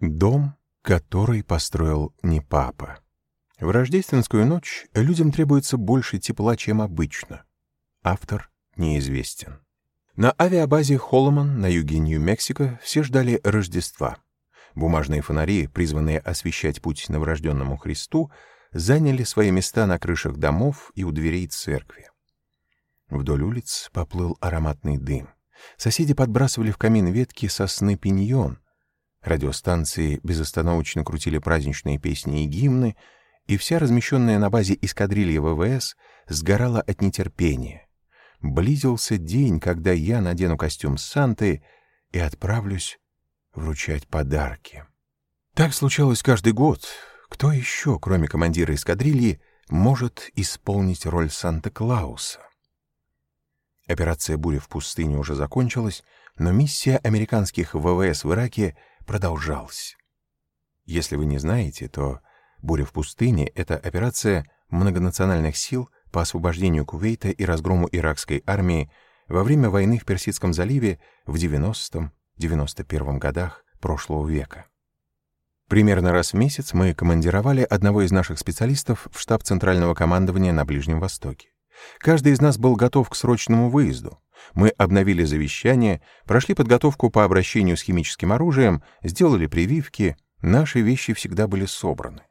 Дом, который построил не папа. В рождественскую ночь людям требуется больше тепла, чем обычно. Автор неизвестен. На авиабазе Холломан на юге Нью-Мексико все ждали Рождества. Бумажные фонари, призванные освещать путь новорожденному Христу, заняли свои места на крышах домов и у дверей церкви. Вдоль улиц поплыл ароматный дым. Соседи подбрасывали в камин ветки сосны пиньон. Радиостанции безостановочно крутили праздничные песни и гимны, и вся размещенная на базе эскадрилья ВВС сгорала от нетерпения. Близился день, когда я надену костюм Санты и отправлюсь вручать подарки. Так случалось каждый год. Кто еще, кроме командира эскадрильи, может исполнить роль Санта-Клауса? Операция «Буря в пустыне» уже закончилась, но миссия американских ВВС в Ираке продолжалась. Если вы не знаете, то «Буря в пустыне» — это операция многонациональных сил по освобождению Кувейта и разгрому иракской армии во время войны в Персидском заливе в 90-91 годах прошлого века. Примерно раз в месяц мы командировали одного из наших специалистов в штаб Центрального командования на Ближнем Востоке. Каждый из нас был готов к срочному выезду. Мы обновили завещание, прошли подготовку по обращению с химическим оружием, сделали прививки, наши вещи всегда были собраны.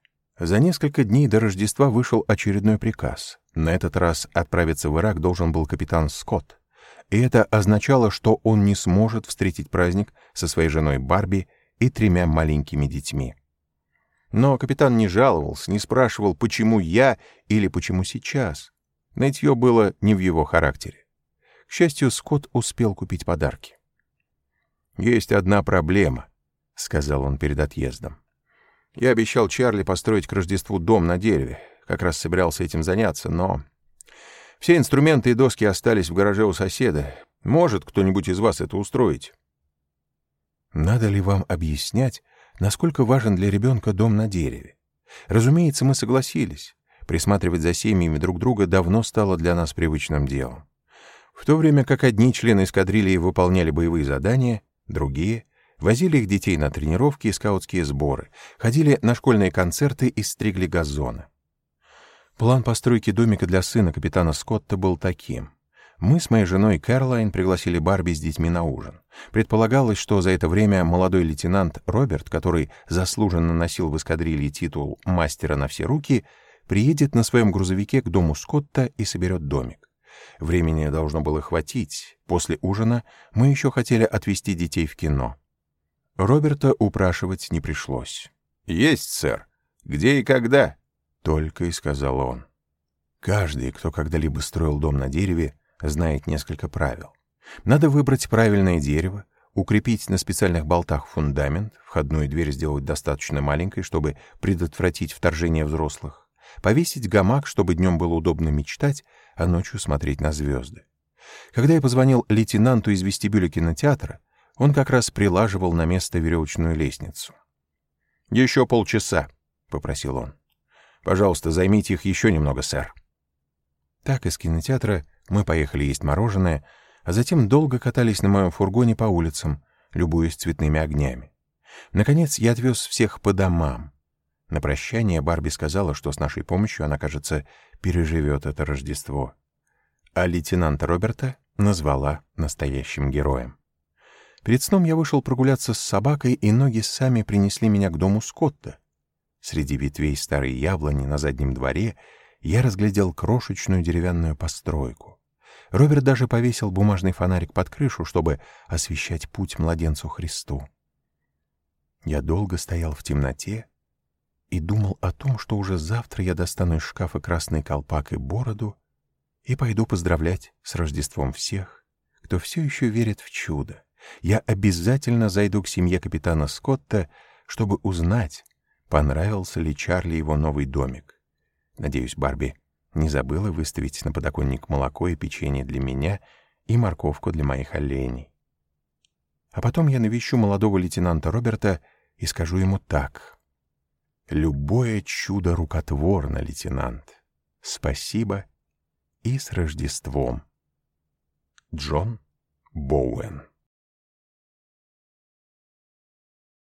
За несколько дней до Рождества вышел очередной приказ. На этот раз отправиться в Ирак должен был капитан Скотт. И это означало, что он не сможет встретить праздник со своей женой Барби и тремя маленькими детьми. Но капитан не жаловался, не спрашивал, почему я или почему сейчас. Нытье было не в его характере. К счастью, Скотт успел купить подарки. «Есть одна проблема», — сказал он перед отъездом. Я обещал Чарли построить к Рождеству дом на дереве. Как раз собирался этим заняться, но... Все инструменты и доски остались в гараже у соседа. Может кто-нибудь из вас это устроить? Надо ли вам объяснять, насколько важен для ребенка дом на дереве? Разумеется, мы согласились. Присматривать за семьями друг друга давно стало для нас привычным делом. В то время как одни члены эскадрильи выполняли боевые задания, другие Возили их детей на тренировки и скаутские сборы, ходили на школьные концерты и стригли газоны. План постройки домика для сына капитана Скотта был таким. Мы с моей женой Кэролайн пригласили Барби с детьми на ужин. Предполагалось, что за это время молодой лейтенант Роберт, который заслуженно носил в эскадрилье титул «мастера на все руки», приедет на своем грузовике к дому Скотта и соберет домик. Времени должно было хватить. После ужина мы еще хотели отвезти детей в кино. Роберта упрашивать не пришлось. «Есть, сэр. Где и когда?» — только и сказал он. Каждый, кто когда-либо строил дом на дереве, знает несколько правил. Надо выбрать правильное дерево, укрепить на специальных болтах фундамент, входную дверь сделать достаточно маленькой, чтобы предотвратить вторжение взрослых, повесить гамак, чтобы днем было удобно мечтать, а ночью смотреть на звезды. Когда я позвонил лейтенанту из вестибюля кинотеатра, он как раз прилаживал на место веревочную лестницу. «Еще полчаса», — попросил он. «Пожалуйста, займите их еще немного, сэр». Так из кинотеатра мы поехали есть мороженое, а затем долго катались на моем фургоне по улицам, любуясь цветными огнями. Наконец я отвез всех по домам. На прощание Барби сказала, что с нашей помощью она, кажется, переживет это Рождество. А лейтенанта Роберта назвала настоящим героем. Перед сном я вышел прогуляться с собакой, и ноги сами принесли меня к дому Скотта. Среди ветвей старой яблони на заднем дворе я разглядел крошечную деревянную постройку. Роберт даже повесил бумажный фонарик под крышу, чтобы освещать путь младенцу Христу. Я долго стоял в темноте и думал о том, что уже завтра я достану из шкафа красный колпак и бороду и пойду поздравлять с Рождеством всех, кто все еще верит в чудо я обязательно зайду к семье капитана Скотта, чтобы узнать, понравился ли Чарли его новый домик. Надеюсь, Барби не забыла выставить на подоконник молоко и печенье для меня и морковку для моих оленей. А потом я навещу молодого лейтенанта Роберта и скажу ему так. «Любое чудо рукотворно, лейтенант. Спасибо и с Рождеством». Джон Боуэн